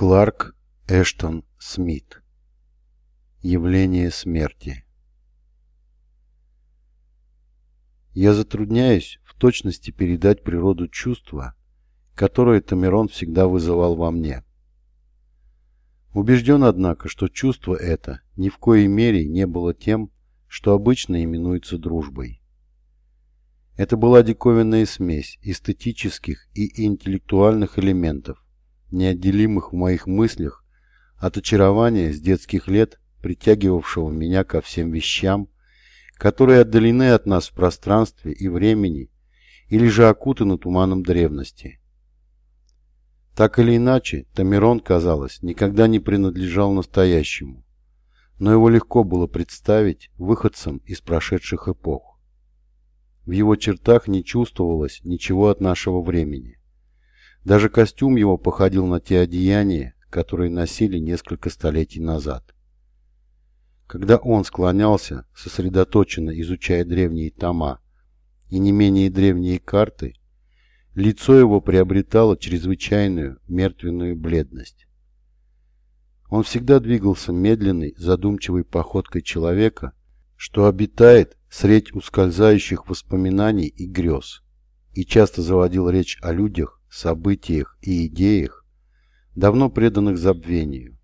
Кларк Эштон Смит Явление смерти Я затрудняюсь в точности передать природу чувства, которое Тамерон всегда вызывал во мне. Убежден, однако, что чувство это ни в коей мере не было тем, что обычно именуется дружбой. Это была диковинная смесь эстетических и интеллектуальных элементов, неотделимых в моих мыслях от очарования с детских лет, притягивавшего меня ко всем вещам, которые отдалены от нас в пространстве и времени или же окутаны туманом древности. Так или иначе, Тамирон, казалось, никогда не принадлежал настоящему, но его легко было представить выходцем из прошедших эпох. В его чертах не чувствовалось ничего от нашего времени. Даже костюм его походил на те одеяния, которые носили несколько столетий назад. Когда он склонялся, сосредоточенно изучая древние тома и не менее древние карты, лицо его приобретало чрезвычайную мертвенную бледность. Он всегда двигался медленной, задумчивой походкой человека, что обитает средь ускользающих воспоминаний и грез, и часто заводил речь о людях, событиях и идеях, давно преданных забвению.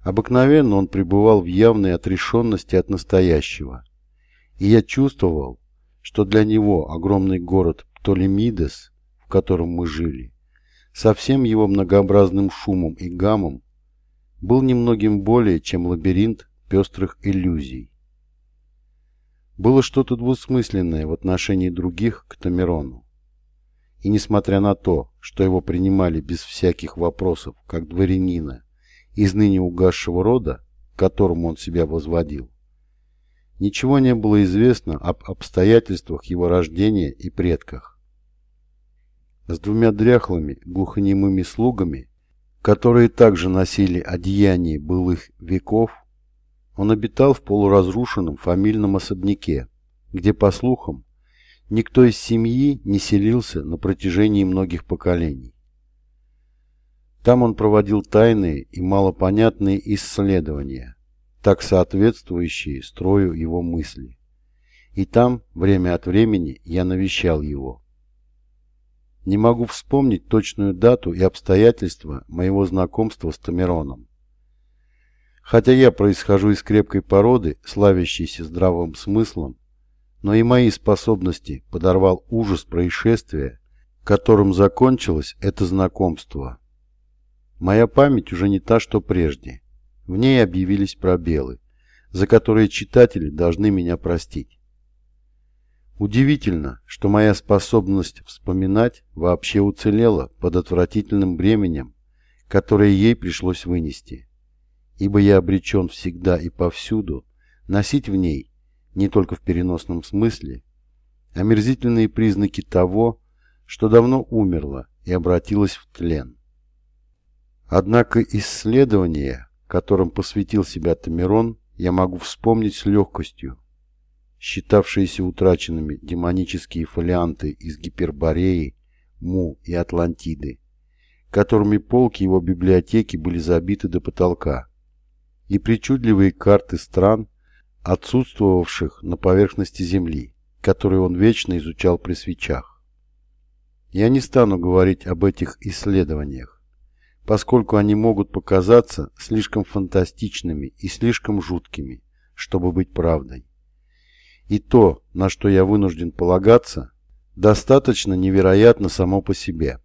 Обыкновенно он пребывал в явной отрешенности от настоящего, и я чувствовал, что для него огромный город Птолемидес, в котором мы жили, со всем его многообразным шумом и гамом, был немногим более, чем лабиринт пестрых иллюзий. Было что-то двусмысленное в отношении других к Тамерону. И несмотря на то, что его принимали без всяких вопросов, как дворянина, из ныне угасшего рода, к которому он себя возводил, ничего не было известно об обстоятельствах его рождения и предках. С двумя дряхлыми, глухонемыми слугами, которые также носили одеяние былых веков, он обитал в полуразрушенном фамильном особняке, где, по слухам, никто из семьи не селился на протяжении многих поколений. Там он проводил тайные и малопонятные исследования, так соответствующие строю его мысли. И там, время от времени, я навещал его. Не могу вспомнить точную дату и обстоятельства моего знакомства с Тамероном. Хотя я происхожу из крепкой породы, славящейся здравым смыслом но и мои способности подорвал ужас происшествия, которым закончилось это знакомство. Моя память уже не та, что прежде. В ней объявились пробелы, за которые читатели должны меня простить. Удивительно, что моя способность вспоминать вообще уцелела под отвратительным бременем, которое ей пришлось вынести, ибо я обречен всегда и повсюду носить в ней не только в переносном смысле, омерзительные признаки того, что давно умерло и обратилось в тлен. Однако исследования, которым посвятил себя Тамерон, я могу вспомнить с легкостью. Считавшиеся утраченными демонические фолианты из Гипербореи, Му и Атлантиды, которыми полки его библиотеки были забиты до потолка, и причудливые карты стран, отсутствовавших на поверхности Земли, которые он вечно изучал при свечах. Я не стану говорить об этих исследованиях, поскольку они могут показаться слишком фантастичными и слишком жуткими, чтобы быть правдой. И то, на что я вынужден полагаться, достаточно невероятно само по себе.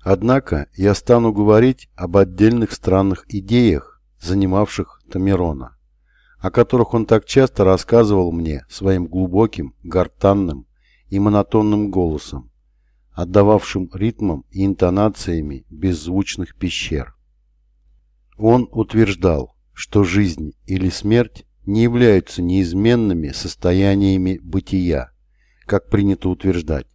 Однако я стану говорить об отдельных странных идеях, занимавших Тамерона о которых он так часто рассказывал мне своим глубоким, гортанным и монотонным голосом, отдававшим ритмом и интонациями беззвучных пещер. Он утверждал, что жизнь или смерть не являются неизменными состояниями бытия, как принято утверждать,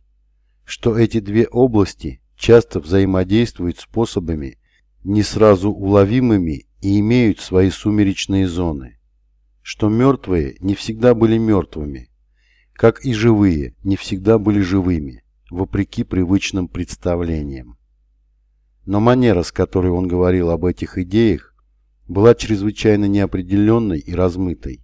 что эти две области часто взаимодействуют способами, не сразу уловимыми и имеют свои сумеречные зоны – что мертвые не всегда были мертвыми, как и живые не всегда были живыми, вопреки привычным представлениям. но манера, с которой он говорил об этих идеях, была чрезвычайно неопределенной и размытой.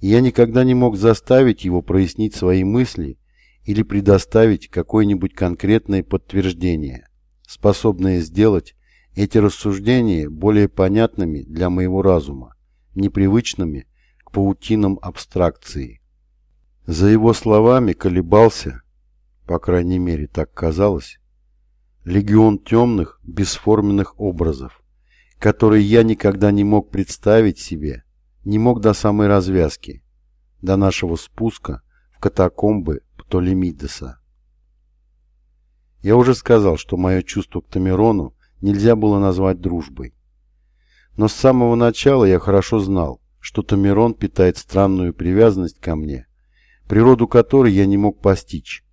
И я никогда не мог заставить его прояснить свои мысли или предоставить какое-нибудь конкретное подтверждение, способное сделать эти рассуждения более понятными для моего разума, непривычными к паутинам абстракции. За его словами колебался, по крайней мере так казалось, легион темных, бесформенных образов, которые я никогда не мог представить себе, не мог до самой развязки, до нашего спуска в катакомбы Птолемидеса. Я уже сказал, что мое чувство к Тамерону нельзя было назвать дружбой. Но с самого начала я хорошо знал, что Тамерон питает странную привязанность ко мне, природу которой я не мог постичь,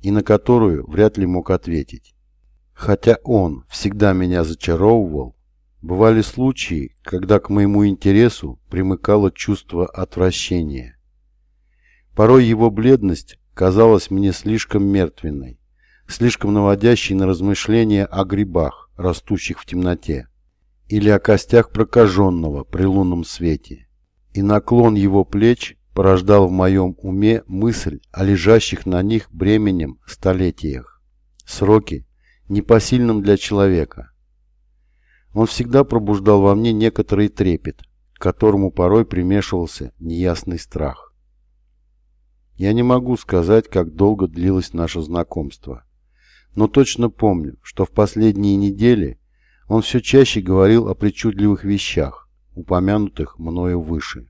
и на которую вряд ли мог ответить. Хотя он всегда меня зачаровывал, бывали случаи, когда к моему интересу примыкало чувство отвращения. Порой его бледность казалась мне слишком мертвенной, слишком наводящей на размышления о грибах, растущих в темноте, или о костях прокаженного при лунном свете. И наклон его плеч порождал в моем уме мысль о лежащих на них бременем столетиях. Сроки, непосильным для человека. Он всегда пробуждал во мне некоторый трепет, к которому порой примешивался неясный страх. Я не могу сказать, как долго длилось наше знакомство, но точно помню, что в последние недели он все чаще говорил о причудливых вещах, упомянутых мною выше.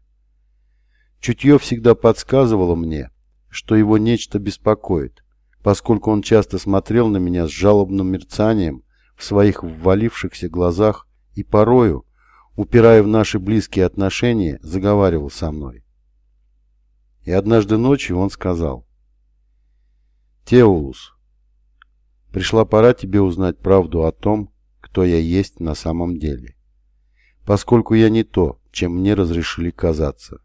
Чутье всегда подсказывало мне, что его нечто беспокоит, поскольку он часто смотрел на меня с жалобным мерцанием в своих ввалившихся глазах и порою, упирая в наши близкие отношения, заговаривал со мной. И однажды ночью он сказал, «Теулус, пришла пора тебе узнать правду о том, кто я есть на самом деле, поскольку я не то, чем мне разрешили казаться.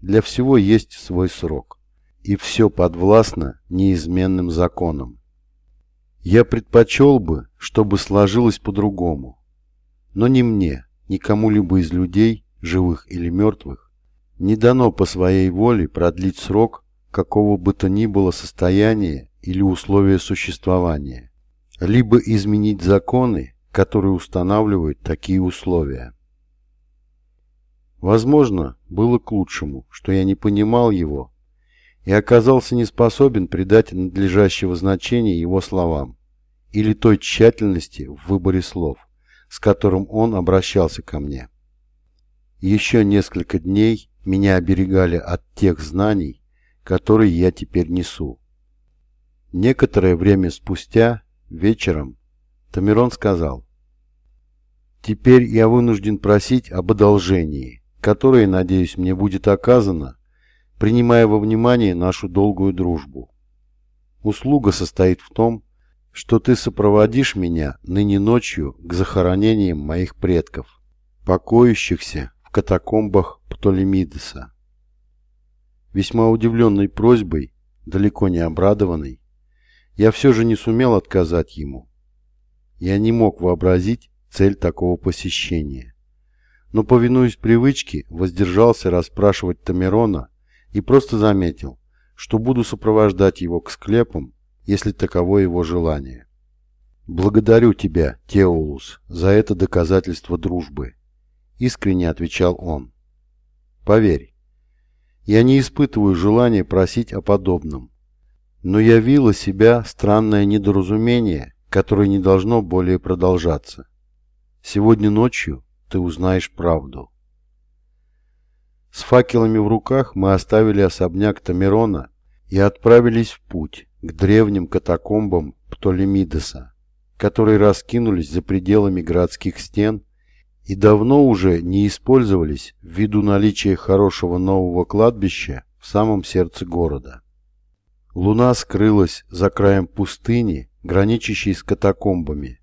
Для всего есть свой срок и все подвластно неизменным законам. Я предпочел бы, чтобы сложилось по-другому. Но ни мне, ни кому-либо из людей, живых или мертвых, не дано по своей воле продлить срок какого бы то ни было состояния или условия существования, либо изменить законы, которые устанавливают такие условия. Возможно, было к лучшему, что я не понимал его и оказался не способен придать надлежащего значения его словам или той тщательности в выборе слов, с которым он обращался ко мне. Еще несколько дней меня оберегали от тех знаний, которые я теперь несу. Некоторое время спустя, вечером, Тамирон сказал, «Теперь я вынужден просить об одолжении, которое, надеюсь, мне будет оказано принимая во внимание нашу долгую дружбу. Услуга состоит в том, что ты сопроводишь меня ныне ночью к захоронениям моих предков, покоящихся в катакомбах Птолемидеса. Весьма удивленной просьбой, далеко не обрадованный, я все же не сумел отказать ему. Я не мог вообразить цель такого посещения. Но, повинуясь привычке, воздержался расспрашивать Тамерона и просто заметил, что буду сопровождать его к склепам, если таково его желание. «Благодарю тебя, Теолус, за это доказательство дружбы», — искренне отвечал он. «Поверь, я не испытываю желания просить о подобном, но явило себя странное недоразумение, которое не должно более продолжаться. Сегодня ночью ты узнаешь правду». С факелами в руках мы оставили особняк Тамерона и отправились в путь к древним катакомбам Птолемидеса, которые раскинулись за пределами городских стен и давно уже не использовались ввиду наличия хорошего нового кладбища в самом сердце города. Луна скрылась за краем пустыни, граничащей с катакомбами,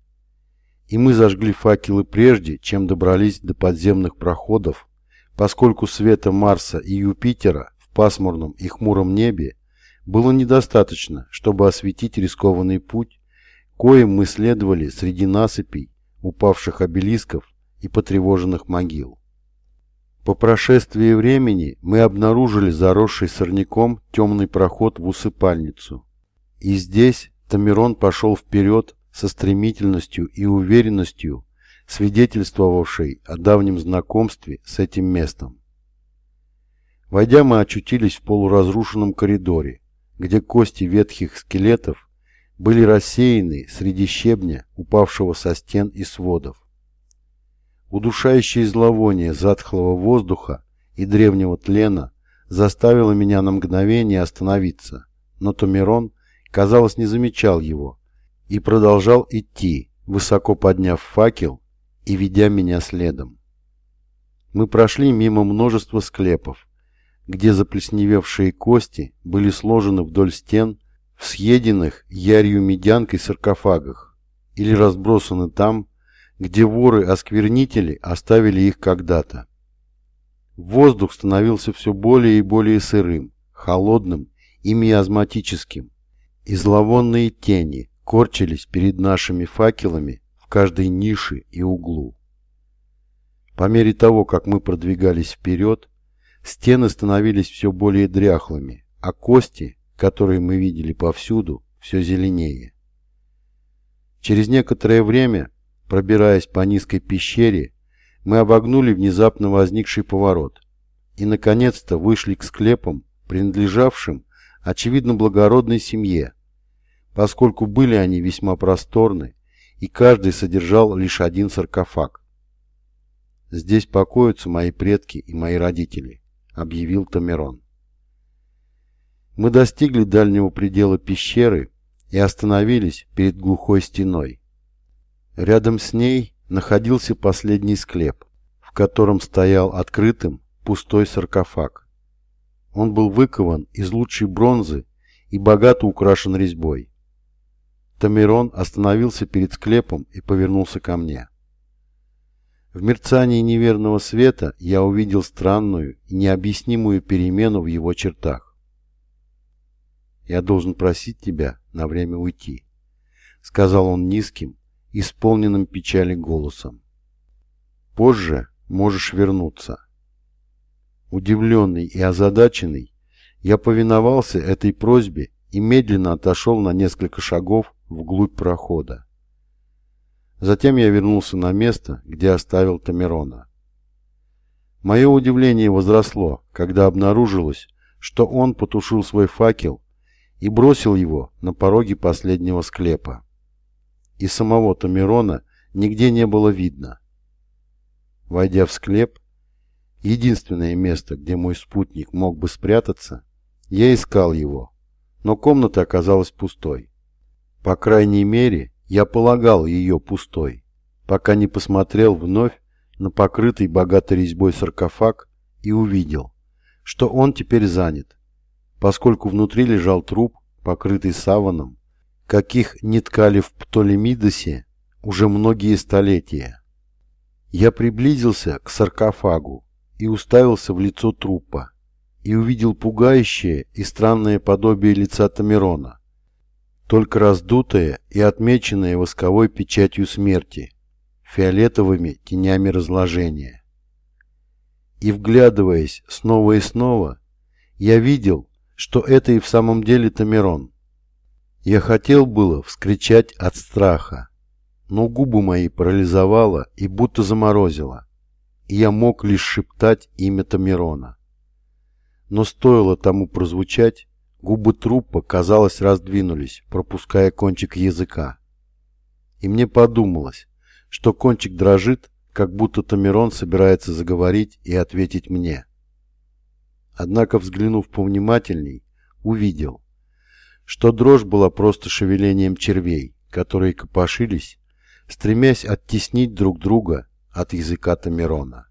и мы зажгли факелы прежде, чем добрались до подземных проходов поскольку света Марса и Юпитера в пасмурном и хмуром небе было недостаточно, чтобы осветить рискованный путь, коим мы следовали среди насыпей, упавших обелисков и потревоженных могил. По прошествии времени мы обнаружили заросший сорняком темный проход в усыпальницу. И здесь Тамирон пошел вперед со стремительностью и уверенностью, свидетельствовавшей о давнем знакомстве с этим местом. Войдя, мы очутились в полуразрушенном коридоре, где кости ветхих скелетов были рассеяны среди щебня, упавшего со стен и сводов. Удушающее зловоние затхлого воздуха и древнего тлена заставило меня на мгновение остановиться, но Томирон, казалось, не замечал его и продолжал идти, высоко подняв факел и ведя меня следом. Мы прошли мимо множества склепов, где заплесневевшие кости были сложены вдоль стен в съеденных ярью медянкой саркофагах или разбросаны там, где воры-осквернители оставили их когда-то. Воздух становился все более и более сырым, холодным и миазматическим, и зловонные тени корчились перед нашими факелами в каждой нише и углу. По мере того, как мы продвигались вперед, стены становились все более дряхлыми, а кости, которые мы видели повсюду, все зеленее. Через некоторое время Пробираясь по низкой пещере, мы обогнули внезапно возникший поворот и, наконец-то, вышли к склепам, принадлежавшим, очевидно, благородной семье, поскольку были они весьма просторны, и каждый содержал лишь один саркофаг. «Здесь покоятся мои предки и мои родители», — объявил Тамерон. Мы достигли дальнего предела пещеры и остановились перед глухой стеной. Рядом с ней находился последний склеп, в котором стоял открытым пустой саркофаг. Он был выкован из лучшей бронзы и богато украшен резьбой. Тамирон остановился перед склепом и повернулся ко мне. В мерцании неверного света я увидел странную и необъяснимую перемену в его чертах. «Я должен просить тебя на время уйти», — сказал он низким, исполненным печали голосом. Позже можешь вернуться. Удивленный и озадаченный, я повиновался этой просьбе и медленно отошел на несколько шагов вглубь прохода. Затем я вернулся на место, где оставил Тамерона. Мое удивление возросло, когда обнаружилось, что он потушил свой факел и бросил его на пороге последнего склепа и самого Тамирона нигде не было видно. Войдя в склеп, единственное место, где мой спутник мог бы спрятаться, я искал его, но комната оказалась пустой. По крайней мере, я полагал ее пустой, пока не посмотрел вновь на покрытый богатой резьбой саркофаг и увидел, что он теперь занят, поскольку внутри лежал труп, покрытый саваном, каких не ткали в Птолемидосе уже многие столетия. Я приблизился к саркофагу и уставился в лицо трупа и увидел пугающее и странное подобие лица Тамерона, только раздутое и отмеченное восковой печатью смерти, фиолетовыми тенями разложения. И вглядываясь снова и снова, я видел, что это и в самом деле Тамерон, я хотел было вскричать от страха, но губы мои парализовало и будто заморозило, и я мог лишь шептать имя Тамирона. Но стоило тому прозвучать, губы трупа, казалось, раздвинулись, пропуская кончик языка. И мне подумалось, что кончик дрожит, как будто Тамирон собирается заговорить и ответить мне. Однако, взглянув повнимательней, увидел, что дрожь была просто шевелением червей, которые копошились, стремясь оттеснить друг друга от языка Тамирона.